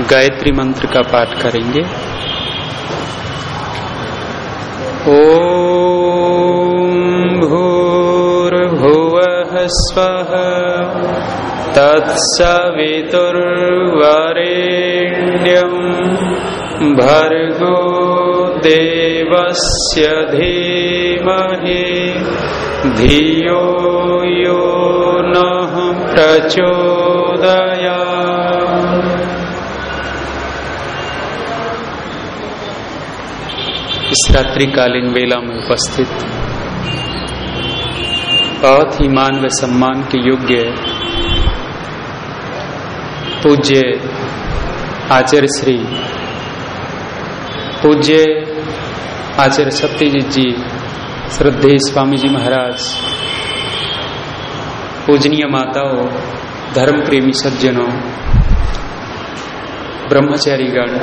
गायत्री मंत्र का पाठ करेंगे। ॐ भूर्भुवः स्वः तत्सवितुर्वरेण्यम् भर्गो देवस्य धीमहि, धियो यो नः प्रचोदया इस रात्रिकालीन वेला में उपस्थित। बहुत ही मान व सम्मान के योग्य पूज्य आचार्य श्री, पूज्य आचार्य सत्यजीत जी, श्रद्धे स्वामी जी महाराज, पूजनीय माताओं धर्म प्रेमी सज्जनों, ब्रह्मचारीगण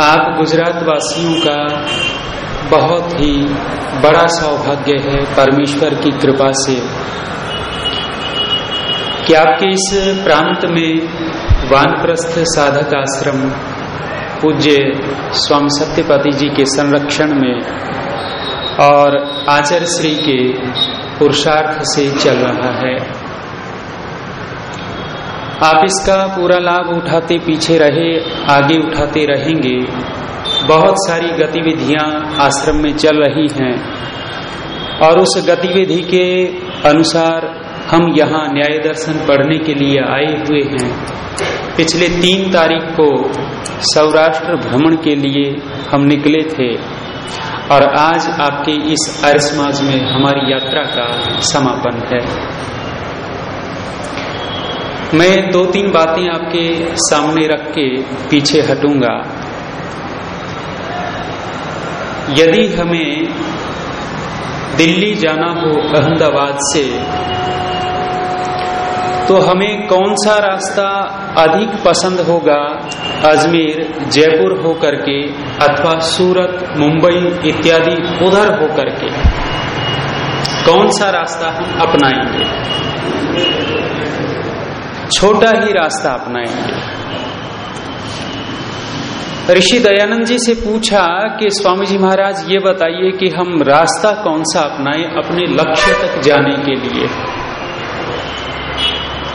आप गुजरात वासियों का बहुत ही बड़ा सौभाग्य है परमेश्वर की कृपा से कि आपके इस प्रांत में वानप्रस्थ साधक आश्रम पूज्य स्वामी सत्यपति जी के संरक्षण में और आचार्य श्री के पुरुषार्थ से चल रहा है। आप इसका पूरा लाभ उठाते पीछे रहे, आगे उठाते रहेंगे। बहुत सारी गतिविधियाँ आश्रम में चल रही हैं। और उस गतिविधि के अनुसार हम यहाँ न्याय दर्शन पढ़ने के लिए आए हुए हैं। पिछले तीन तारीख को सौराष्ट्र भ्रमण के लिए हम निकले थे। और आज आपके इस आर्य समाज में हमारी यात्रा का समापन है। मैं दो तीन बातें आपके सामने रख के पीछे हटूँगा। यदि हमें दिल्ली जाना हो अहमदाबाद से तो हमें कौन सा रास्ता अधिक पसंद होगा, अजमेर, जयपुर होकर के अथवा सूरत, मुंबई इत्यादि उधर होकर के? कौन सा रास्ता हम अपनाएँगे? छोटा ही रास्ता अपनाएँगे ऋषि दयानंद जी से पूछा कि स्वामी जी महाराज, ये बताइए कि हम रास्ता कौन सा अपनाएँ अपने लक्ष्य तक जाने के लिए?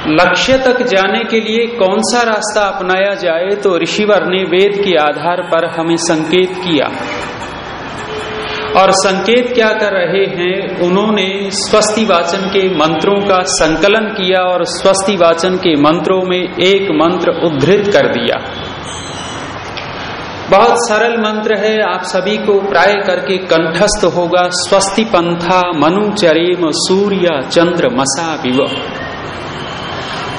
लक्ष्य तक जाने के लिए कौन सा रास्ता अपनाया जाए तो ऋषिवर ने वेद के आधार पर हमें संकेत किया। और संकेत क्या कर रहे हैं? उन्होंने स्वस्ति वाचन के मंत्रों का संकलन किया और स्वस्ति वाचन के मंत्रों में एक मंत्र उद्धृत कर दिया। बहुत सरल मंत्र है, आप सभी को प्राय करके कंठस्थ होगा। स्वस्ति पंथा मनु चरेम सूर्य चंद्र मसा विव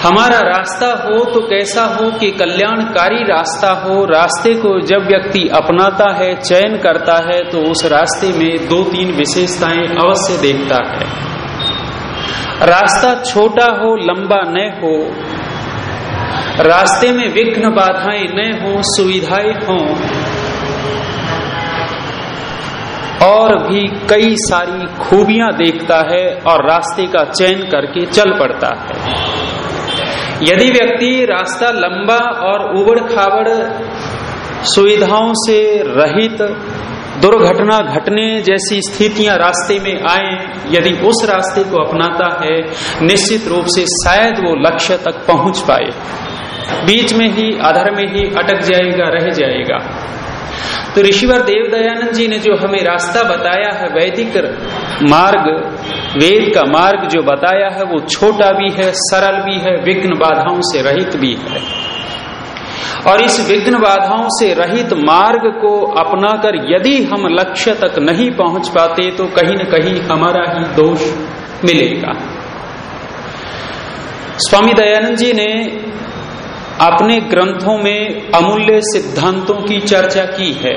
हमारा रास्ता हो तो कैसा हो कि कल्याणकारी रास्ता हो? रास्ते को जब व्यक्ति अपनाता है, चयन करता है तो उस रास्ते में दो तीन विशेषताएँ अवश्य देखता है। रास्ता छोटा हो, लंबा न हो, रास्ते में विघ्न बाधाएँ न हो, सुविधाएँ हों, और भी कई सारी खूबियाँ देखता है और रास्ते का चयन करके चल पड़ता है। यदि व्यक्ति रास्ता लंबा और उबड़ खाबड़ सुविधाओं से रहित दुर्घटना घटने जैसी स्थितियाँ रास्ते में आए, यदि उस रास्ते को अपनाता है, निश्चित रूप से शायद वो लक्ष्य तक पहुँच पाए। बीच में ही, आधार में ही अटक जाएगा, रह जाएगा। तो ऋषिवर देव दयानंद जी ने जो हमें रास्ता बताया है, वैदिक मार्ग वेद का मार्ग जो बताया है वो छोटा भी है, सरल भी है, विघ्न बाधाओं से रहित भी है। और इस विघ्न बाधाओं से रहित मार्ग को अपनाकर यदि हम लक्ष्य तक नहीं पहुँच पाते तो कहीं न कहीं हमारा ही दोष मिलेगा। स्वामी दयानंद जी ने अपने ग्रंथों में अमूल्य सिद्धांतों की चर्चा की है।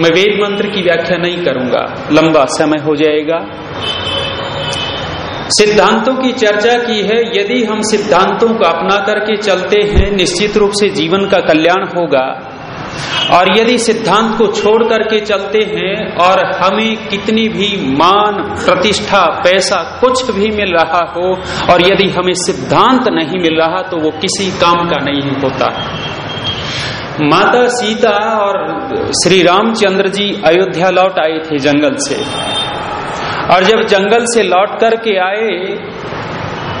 मैं वेद मंत्र की व्याख्या नहीं करूँगा, लंबा समय हो जाएगा। सिद्धांतों की चर्चा की है, यदि हम सिद्धांतों को अपना करके चलते हैं, निश्चित रूप से जीवन का कल्याण होगा। और यदि सिद्धांत को छोड़ करके चलते हैं, और हमें कितनी भी मान, प्रतिष्ठा, पैसा कुछ भी मिल रहा हो, और यदि हमें सिद्धांत नहीं मिल रहा तो वो किसी काम का नहीं होता। माता सीता और श्री रामचंद्र जी अयोध्या लौट आए थे जंगल से। और जब जंगल से लौट करके आए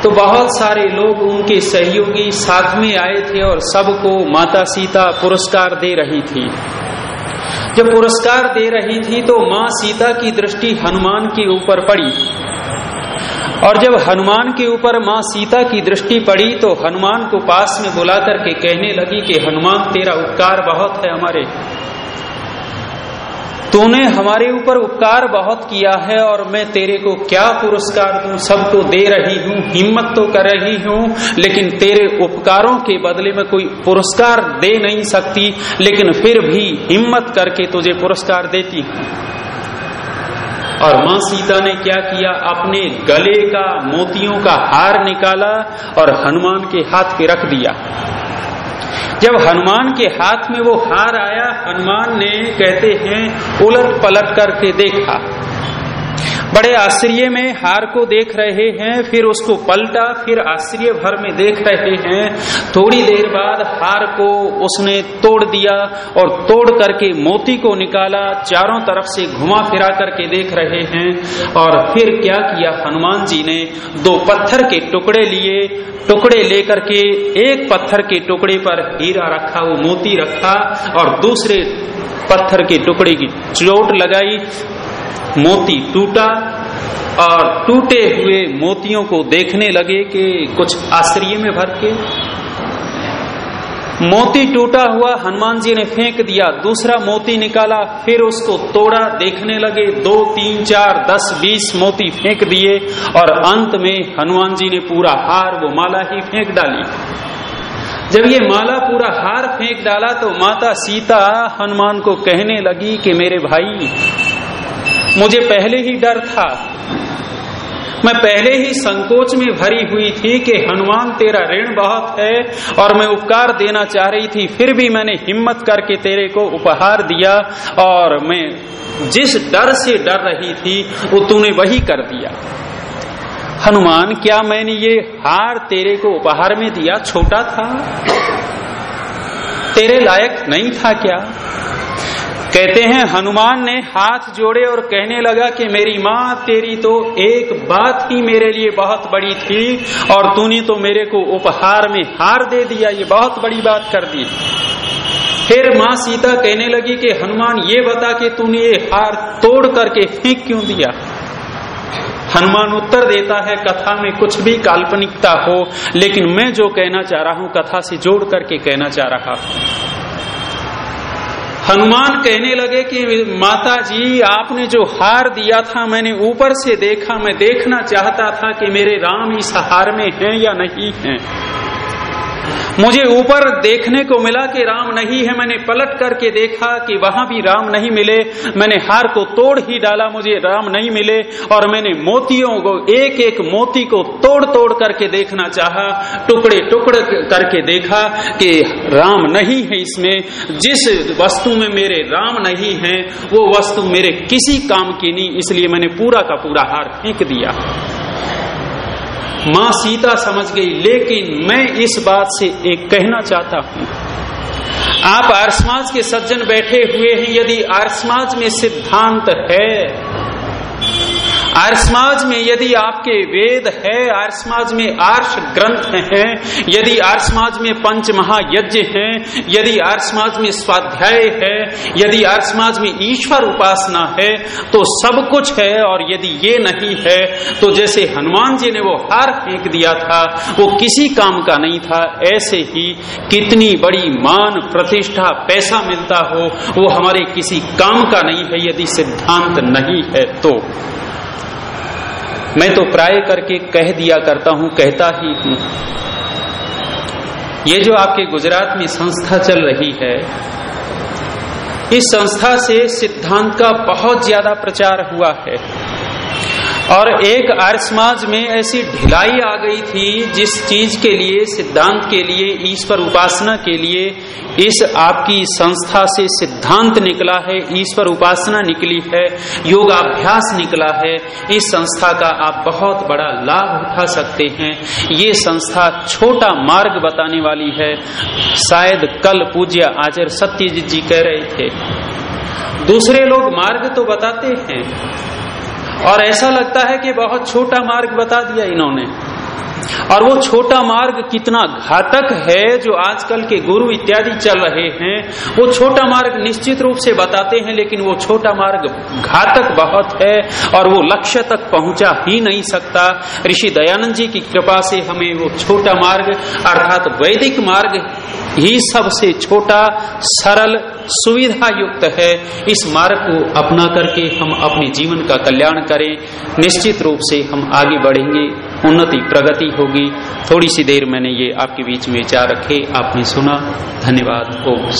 तो बहुत सारे लोग उनके सहयोगी साथ में आए थे और सबको माता सीता पुरस्कार दे रही थी। जब पुरस्कार दे रही थी तो माँ सीता की दृष्टि हनुमान के ऊपर पड़ी। और जब हनुमान के ऊपर माँ सीता की दृष्टि पड़ी तो हनुमान को पास में बुला करके कहने लगी कि, हनुमान, तेरा उपकार बहुत है हमारे तूने हमारे ऊपर उपकार बहुत किया है और मैं तेरे को क्या पुरस्कार दू? सबको दे रही हूँ, हिम्मत तो कर रही हूँ, लेकिन तेरे उपकारों के बदले में कोई पुरस्कार दे नहीं सकती, लेकिन फिर भी हिम्मत करके तुझे पुरस्कार देती हूँ। और माँ सीता ने क्या किया? अपने गले का मोतियों का हार निकाला और हनुमान के हाथ पे रख दिया। जब हनुमान के हाथ में वो हार आया, हनुमान ने कहते हैं उलट पलट करके देखा। बड़े आश्चर्य में हार को देख रहे हैं, फिर उसको पलटा, फिर आश्चर्य भर में देख रहे हैं। थोड़ी देर बाद हार को उसने तोड़ दिया और तोड़ करके मोती को निकाला, चारों तरफ़ से घुमा फिरा करके देख रहे हैं। और फिर क्या किया हनुमान जी ने? दो पत्थर के टुकड़े लिए, टुकड़े लेकर के एक पत्थर के टुकड़े पर हीरा रखा, वो मोती रखा और दूसरे पत्थर के टुकड़े की चोट लगाई। मोती टूटा और टूटे हुए मोतियों को देखने लगे कि कुछ आश्चर्य में भर के। मोती टूटा हुआ हनुमान जी ने फेंक दिया, दूसरा मोती निकाला, फिर उसको तोड़ा, देखने लगे, दो, तीन, चार, दस, बीस मोती फेंक दिए और अंत में हनुमान जी ने पूरा हार, वो माला ही फेंक डाली। जब ये माला पूरा हार फेंक डाला तो माता सीता हनुमान को कहने लगी कि मेरे भाई मुझे पहले ही डर था। मैं पहले ही संकोच में भरी हुई थी कि हनुमान तेरा ऋण बहुत है और मैं उपकार देना चाह रही थी, फिर भी मैंने हिम्मत करके तेरे को उपहार दिया और मैं जिस डर से डर रही थी, वो तूने वही कर दिया। हनुमान, क्या मैंने ये हार तेरे को उपहार में दिया? छोटा था। तेरे लायक नहीं था क्या? कहते हैं, हनुमान ने हाथ जोड़े और कहने लगा कि मेरी माँ तेरी तो एक बात ही मेरे लिए बहुत बड़ी थी और तूने तो मेरे को उपहार में हार दे दिया, ये बहुत बड़ी बात कर दी। फिर माँ सीता कहने लगी कि, हनुमान, ये बता कि तूने ये हार तोड़ करके फेंक क्यों दिया? हनुमान उत्तर देता है, कथा में कुछ भी काल्पनिकता हो, लेकिन मैं जो कहना चाह रहा हूँ, कथा से जोड़ करके कहना चाह रहा हूँ। हनुमान कहने लगे कि माता जी आपने जो हार दिया था, मैंने ऊपर से देखा, मैं देखना चाहता था कि मेरे राम इस हार में हैं या नहीं हैं। मुझे ऊपर देखने को मिला कि राम नहीं है। मैंने पलट करके देखा कि वहाँ भी राम नहीं मिले। मैंने हार को तोड़ ही डाला, मुझे राम नहीं मिले। और मैंने मोतियों को एक एक मोती को तोड़ तोड़ करके देखना चाहा टुकड़े टुकड़े करके देखा कि राम नहीं है इसमें। जिस वस्तु में मेरे राम नहीं है, वो वस्तु मेरे किसी काम की नहीं। इसलिए मैंने पूरा का पूरा हार फेंक दिया। माँ सीता समझ गई, लेकिन मैं इस बात से एक कहना चाहता हूँ। आप आर्समाज के सज्जन बैठे हुए हैं, यदि आर्समाज में सिद्धांत है आर्य समाज में यदि आपके वेद है, आर्य समाज में आर्ष ग्रंथ हैं, यदि आर्य समाज में पंच महायज्ञ हैं, यदि आर्य समाज में स्वाध्याय है, यदि आर्य समाज में ईश्वर उपासना है तो सब कुछ है और यदि ये नहीं है तो जैसे हनुमान जी ने वो हार फेंक दिया था, वो किसी काम का नहीं था। ऐसे ही कितनी बड़ी मान, प्रतिष्ठा, पैसा मिलता हो, वो हमारे किसी काम का नहीं है, यदि सिद्धांत नहीं है तो। मैं तो प्राय करके कह दिया करता हूँ, कहता ही हूँ। ये जो आपके गुजरात में संस्था चल रही है, इस संस्था से सिद्धांत का बहुत ज़्यादा प्रचार हुआ है। और एक आर्य समाज में ऐसी ढिलाई आ गई थी जिस चीज़ के लिए, सिद्धांत के लिए, ईश्वर उपासना के लिए, इस आपकी संस्था से सिद्धांत निकला है, ईश्वर उपासना निकली है, योगाभ्यास निकला है, इस संस्था का आप बहुत बड़ा लाभ उठा सकते हैं। ये संस्था छोटा मार्ग बताने वाली है। शायद कल पूज्य आचार्य सत्यजीत जी कह रहे थे। दूसरे लोग मार्ग तो बताते हैं और ऐसा लगता है कि बहुत छोटा मार्ग बता दिया इन्होंने। और वो छोटा मार्ग कितना घातक है जो आजकल के गुरु इत्यादि चल रहे हैं, वो छोटा मार्ग निश्चित रूप से बताते हैं, लेकिन वो छोटा मार्ग घातक बहुत है और वो लक्ष्य तक पहुँचा ही नहीं सकता। ऋषि दयानंद जी की कृपा से हमें वो छोटा मार्ग, अर्थात वैदिक मार्ग ही सबसे छोटा, सरल सुविधा युक्त है। इस मार्ग को अपना करके हम अपने जीवन का कल्याण करें। निश्चित रूप से हम आगे बढ़ेंगे। उन्नति प्रगति होगी। थोड़ी सी देर मैंने ये आपके बीच में विचार रखे। आपने सुना। धन्यवाद। ओम